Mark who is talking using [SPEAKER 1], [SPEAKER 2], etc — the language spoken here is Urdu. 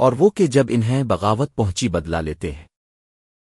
[SPEAKER 1] اور وہ کہ جب انہیں بغاوت پہنچی بدلا لیتے ہیں۔